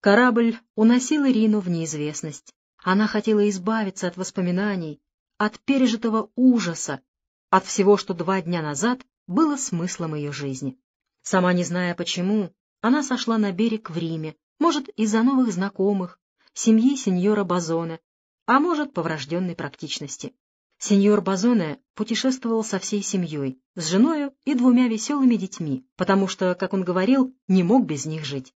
Корабль уносил Ирину в неизвестность. Она хотела избавиться от воспоминаний, от пережитого ужаса, от всего, что два дня назад было смыслом ее жизни. Сама не зная почему, она сошла на берег в Риме, может, из-за новых знакомых, семьи сеньора Базоне, а может, по врожденной практичности. Сеньор Базоне путешествовал со всей семьей, с женою и двумя веселыми детьми, потому что, как он говорил, не мог без них жить.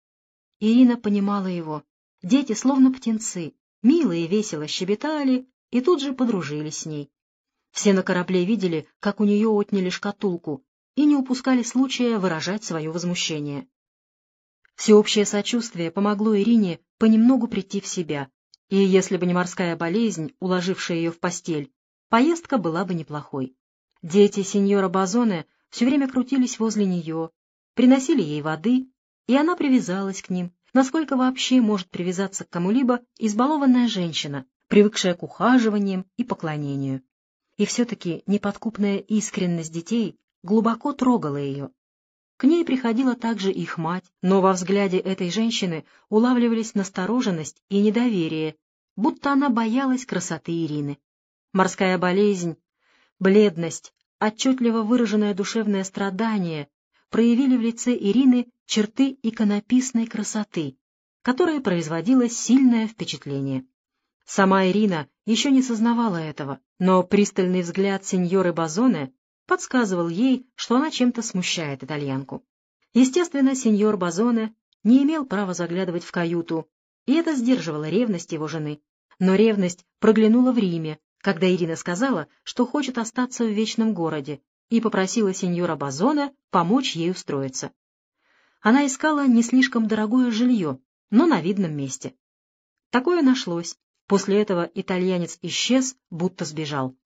Ирина понимала его. Дети, словно птенцы, мило и весело щебетали и тут же подружились с ней. Все на корабле видели, как у нее отняли шкатулку, и не упускали случая выражать свое возмущение. Всеобщее сочувствие помогло Ирине понемногу прийти в себя, и если бы не морская болезнь, уложившая ее в постель, поездка была бы неплохой. Дети сеньора Базоне все время крутились возле нее, приносили ей воды, и она привязалась к ним, насколько вообще может привязаться к кому-либо избалованная женщина, привыкшая к ухаживаниям и поклонению. И все-таки неподкупная искренность детей глубоко трогала ее. К ней приходила также их мать, но во взгляде этой женщины улавливались настороженность и недоверие, будто она боялась красоты Ирины. Морская болезнь, бледность, отчетливо выраженное душевное страдание проявили в лице Ирины черты иконописной красоты, которая производила сильное впечатление. Сама Ирина еще не сознавала этого, но пристальный взгляд сеньоры Базоне подсказывал ей, что она чем-то смущает итальянку. Естественно, сеньор Базоне не имел права заглядывать в каюту, и это сдерживало ревность его жены. Но ревность проглянула в Риме, когда Ирина сказала, что хочет остаться в вечном городе, и попросила сеньора Базона помочь ей устроиться. Она искала не слишком дорогое жилье, но на видном месте. Такое нашлось. После этого итальянец исчез, будто сбежал.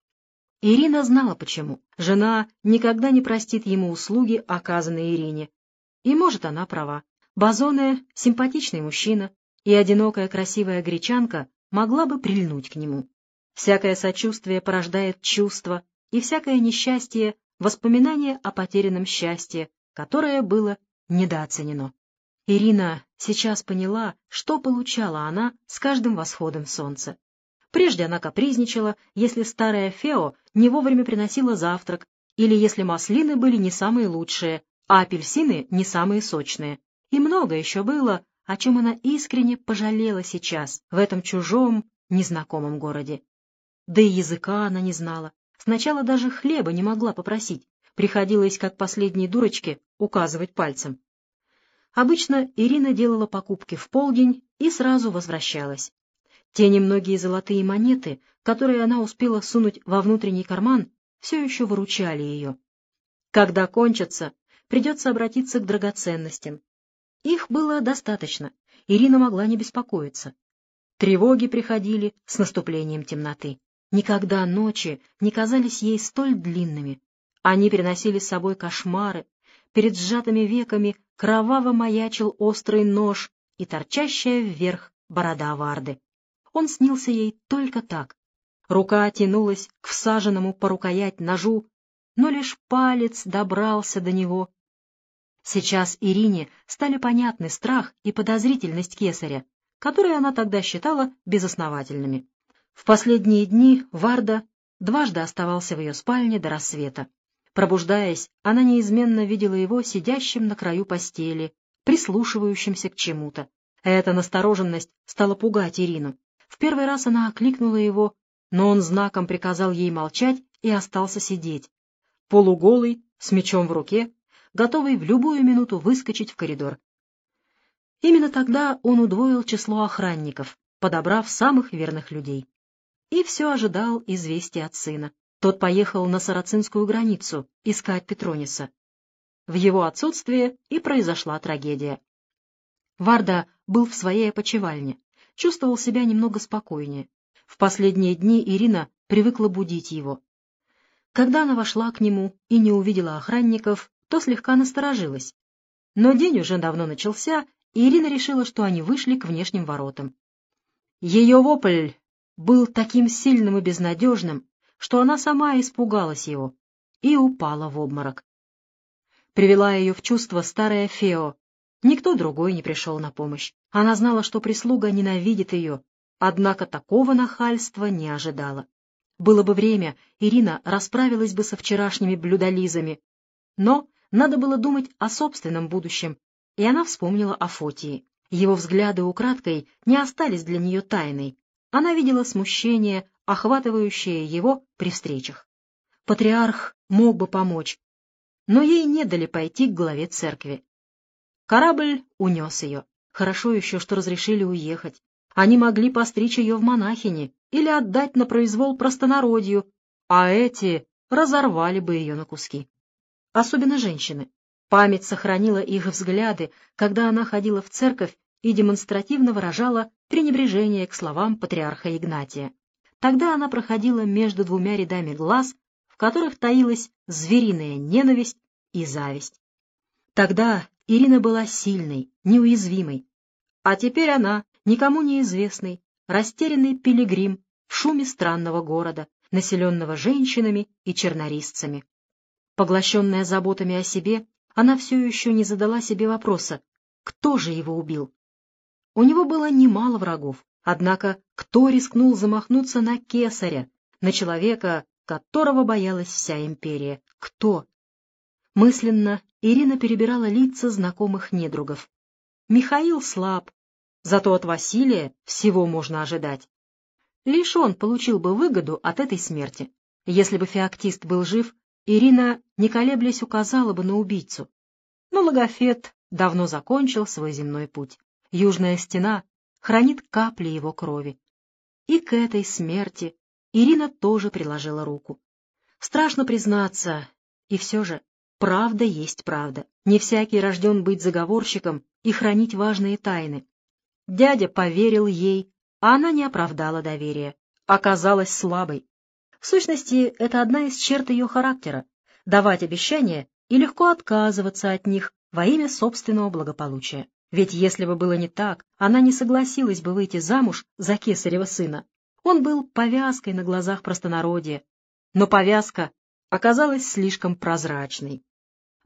Ирина знала почему. Жена никогда не простит ему услуги, оказанные Ирине. И, может, она права. Базоне — симпатичный мужчина, и одинокая красивая гречанка могла бы прильнуть к нему. Всякое сочувствие порождает чувство, и всякое несчастье воспоминание о потерянном счастье, которое было недооценено. Ирина сейчас поняла, что получала она с каждым восходом солнца. Прежде она капризничала, если старая Фео не вовремя приносила завтрак, или если маслины были не самые лучшие, а апельсины не самые сочные. И много еще было, о чем она искренне пожалела сейчас, в этом чужом, незнакомом городе. Да и языка она не знала. Сначала даже хлеба не могла попросить, приходилось, как последней дурочке, указывать пальцем. Обычно Ирина делала покупки в полдень и сразу возвращалась. Те немногие золотые монеты, которые она успела сунуть во внутренний карман, все еще выручали ее. Когда кончатся, придется обратиться к драгоценностям. Их было достаточно, Ирина могла не беспокоиться. Тревоги приходили с наступлением темноты. Никогда ночи не казались ей столь длинными. Они переносили с собой кошмары. Перед сжатыми веками кроваво маячил острый нож и торчащая вверх борода Варды. Он снился ей только так. Рука тянулась к всаженному по рукоять ножу, но лишь палец добрался до него. Сейчас Ирине стали понятны страх и подозрительность кесаря, которые она тогда считала безосновательными. В последние дни Варда дважды оставался в ее спальне до рассвета. Пробуждаясь, она неизменно видела его сидящим на краю постели, прислушивающимся к чему-то. Эта настороженность стала пугать Ирину. В первый раз она окликнула его, но он знаком приказал ей молчать и остался сидеть. Полуголый, с мечом в руке, готовый в любую минуту выскочить в коридор. Именно тогда он удвоил число охранников, подобрав самых верных людей и все ожидал известия от сына. Тот поехал на сарацинскую границу искать Петрониса. В его отсутствие и произошла трагедия. Варда был в своей опочивальне, чувствовал себя немного спокойнее. В последние дни Ирина привыкла будить его. Когда она вошла к нему и не увидела охранников, то слегка насторожилась. Но день уже давно начался, и Ирина решила, что они вышли к внешним воротам. Ее вопль был таким сильным и безнадежным, что она сама испугалась его и упала в обморок. Привела ее в чувство старая Фео, Никто другой не пришел на помощь. Она знала, что прислуга ненавидит ее, однако такого нахальства не ожидала. Было бы время, Ирина расправилась бы со вчерашними блюдолизами. Но надо было думать о собственном будущем, и она вспомнила о Фотии. Его взгляды украдкой не остались для нее тайной. Она видела смущение, охватывающее его при встречах. Патриарх мог бы помочь, но ей не дали пойти к главе церкви. Корабль унес ее. Хорошо еще, что разрешили уехать. Они могли постричь ее в монахини или отдать на произвол простонародью, а эти разорвали бы ее на куски. Особенно женщины. Память сохранила их взгляды, когда она ходила в церковь и демонстративно выражала пренебрежение к словам патриарха Игнатия. Тогда она проходила между двумя рядами глаз, в которых таилась звериная ненависть и зависть. Тогда Ирина была сильной, неуязвимой, а теперь она, никому неизвестный, растерянный пилигрим в шуме странного города, населенного женщинами и чернорисцами. Поглощенная заботами о себе, она все еще не задала себе вопроса, кто же его убил. У него было немало врагов, однако кто рискнул замахнуться на кесаря, на человека, которого боялась вся империя? Кто? Мысленно Ирина перебирала лица знакомых недругов. Михаил слаб, зато от Василия всего можно ожидать. Лишь он получил бы выгоду от этой смерти. Если бы феоктист был жив, Ирина, не колеблясь, указала бы на убийцу. Но Логофет давно закончил свой земной путь. Южная стена хранит капли его крови. И к этой смерти Ирина тоже приложила руку. Страшно признаться, и все же правда есть правда. Не всякий рожден быть заговорщиком и хранить важные тайны. Дядя поверил ей, а она не оправдала доверия, оказалась слабой. В сущности, это одна из черт ее характера — давать обещания и легко отказываться от них во имя собственного благополучия. Ведь если бы было не так, она не согласилась бы выйти замуж за кесарева сына. Он был повязкой на глазах простонародья, но повязка оказалась слишком прозрачной.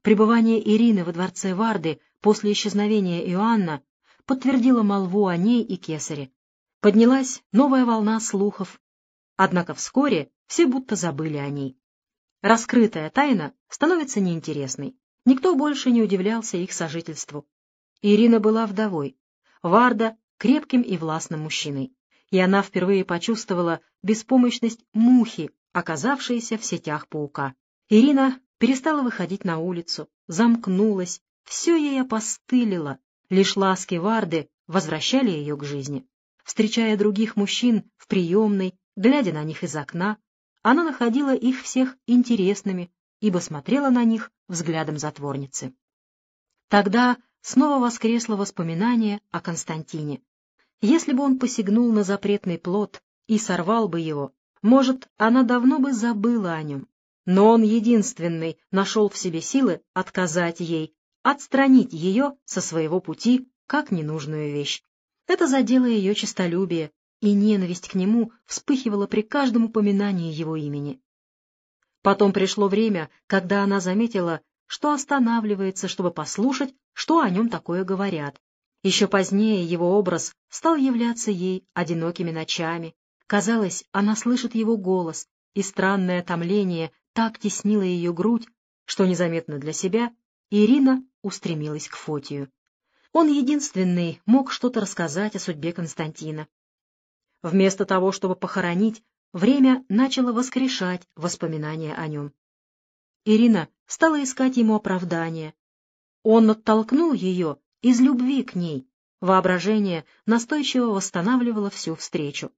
Пребывание Ирины во дворце Варды после исчезновения Иоанна подтвердило молву о ней и кесаре. Поднялась новая волна слухов, однако вскоре все будто забыли о ней. Раскрытая тайна становится неинтересной. Никто больше не удивлялся их сожительству. Ирина была вдовой, Варда — крепким и властным мужчиной, и она впервые почувствовала беспомощность мухи, оказавшейся в сетях паука. Ирина перестала выходить на улицу, замкнулась, все ей опостылило, лишь ласки Варды возвращали ее к жизни. Встречая других мужчин в приемной, глядя на них из окна, она находила их всех интересными, ибо смотрела на них взглядом затворницы. Тогда снова воскресло воспоминание о Константине. Если бы он посягнул на запретный плод и сорвал бы его, может, она давно бы забыла о нем. Но он единственный нашел в себе силы отказать ей, отстранить ее со своего пути как ненужную вещь. Это задело ее честолюбие, и ненависть к нему вспыхивала при каждом упоминании его имени. Потом пришло время, когда она заметила, что останавливается, чтобы послушать, что о нем такое говорят. Еще позднее его образ стал являться ей одинокими ночами. Казалось, она слышит его голос, и странное томление так теснило ее грудь, что незаметно для себя Ирина устремилась к Фотию. Он единственный мог что-то рассказать о судьбе Константина. Вместо того, чтобы похоронить, время начало воскрешать воспоминания о нем. Ирина стала искать ему оправдания. Он оттолкнул ее из любви к ней. Воображение настойчиво восстанавливало всю встречу.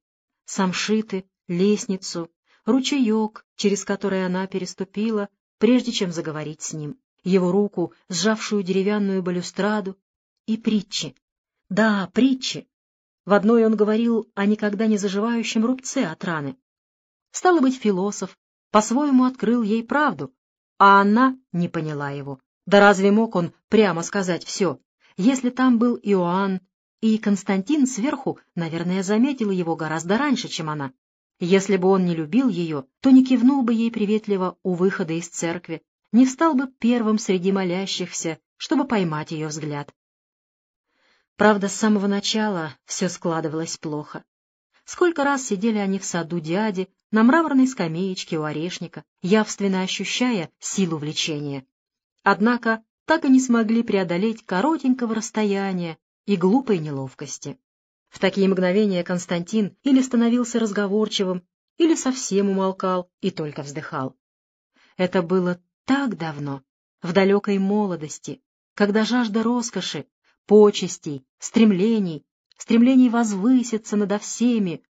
Самшиты, лестницу, ручеек, через который она переступила, прежде чем заговорить с ним, его руку, сжавшую деревянную балюстраду, и притчи. Да, притчи. В одной он говорил о никогда не заживающем рубце от раны. Стало быть, философ по-своему открыл ей правду, а она не поняла его. Да разве мог он прямо сказать все? Если там был Иоанн, и Константин сверху, наверное, заметил его гораздо раньше, чем она. Если бы он не любил ее, то не кивнул бы ей приветливо у выхода из церкви, не встал бы первым среди молящихся, чтобы поймать ее взгляд. Правда, с самого начала все складывалось плохо. Сколько раз сидели они в саду дяди, на мраморной скамеечке у орешника, явственно ощущая силу влечения. Однако так и не смогли преодолеть коротенького расстояния и глупой неловкости. В такие мгновения Константин или становился разговорчивым, или совсем умолкал и только вздыхал. Это было так давно, в далекой молодости, когда жажда роскоши, почестей, стремлений, стремлений возвыситься надо всеми,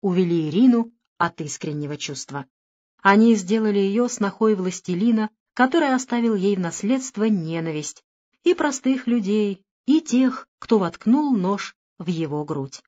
увели Ирину от искреннего чувства. Они сделали ее снохой властелина, который оставил ей в наследство ненависть и простых людей, и тех, кто воткнул нож в его грудь.